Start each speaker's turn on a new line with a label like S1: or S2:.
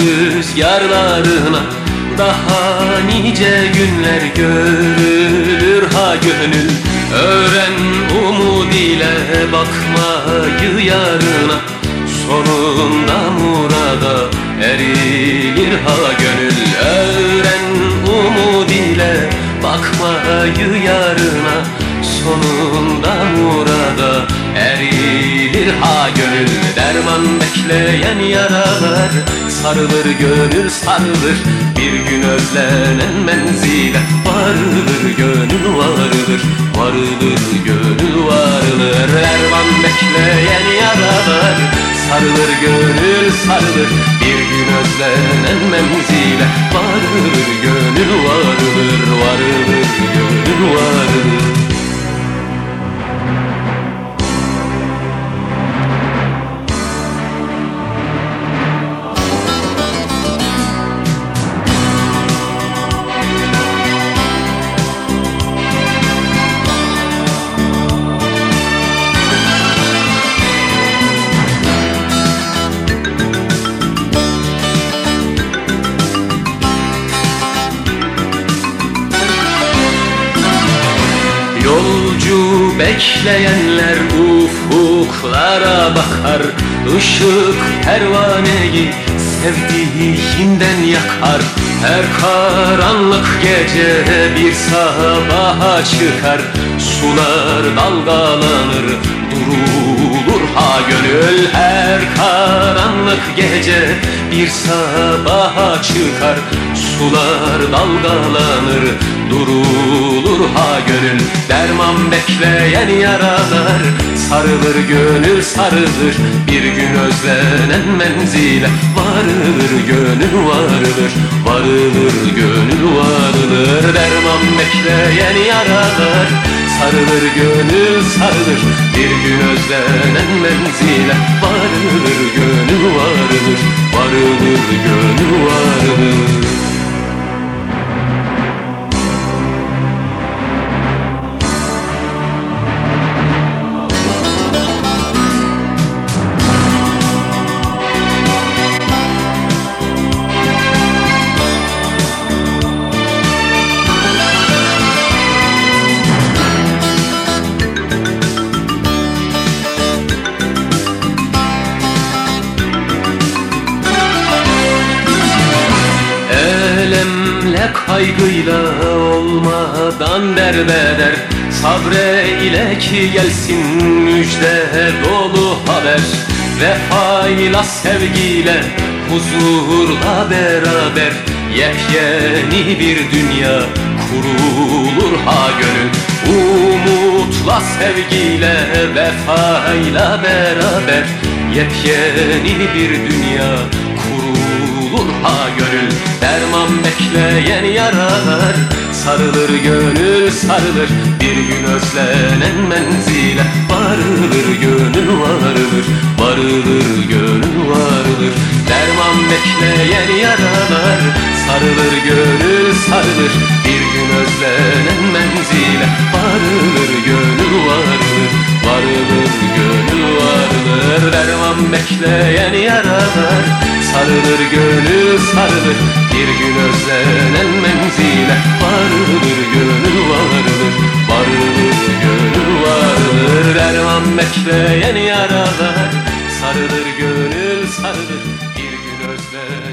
S1: rüzgarlarına Daha nice günler görülür. Ha gönül Öğren umud ile bakmayı yarına. Sonunda murada erilir. Ha gönül Öğren umud ile bakmayı yarına. Sonunda murada erilir. Ha gönül Derman bekleyen yaralar sarılır gönül sarılır. Bir gün özlenen menzile varılır gönül varılır Varılır gönül varılır. Derman bekleyen yaralar sarılır gönül sarılır. Bir gün özlenen menzile varılır gönül varılır Yolcu bekleyenler ufuklara bakar. Işık pervaneyi sevdiğinden yakar. Her karanlık gece bir sabaha çıkar. Sular dalgalanır durulur ha gönül. Her karanlık gece bir sabaha çıkar. Sular dalgalanır durulur ha gönül Derman bekleyen yaralar. Sarılır gönül sarılır Bir gün özlenen menzile. Varılır gönül varılır Varılır gönül varılır. Derman bekleyen yaralar. Sarılır gönül sarılır Bir gün özlenen menzile. Varılır gönül varılır Varılır gönül varılır kaygıyla olmadan derbeder. Sabreyle ki gelsin müjde dolu haber. Vefayla sevgiyle huzurla beraber. Yepyeni bir dünya kurulur ha gönül. Umutla sevgiyle vefayla beraber. Yepyeni bir dünya kurulur ha gönül Derman bekleyen yaralar. Sarılır gönül sarılır Bir gün özlenen menzile. Varılır gönül varılır Varılır gönül varılır. Derman bekleyen yaralar. Sarılır gönül sarılır Bir gün özlenen menzile. Varılır gönül varılır Varılır gönül varılır. Derman Yarın bekleyen yaralar Sarılır gönül sarılır. Bir gün özlenen menzile Varılır gönül varılır Varılır gönül varılır. Derman bekleyen yaralar Sarılır gönül sarılır. Bir gün özlenen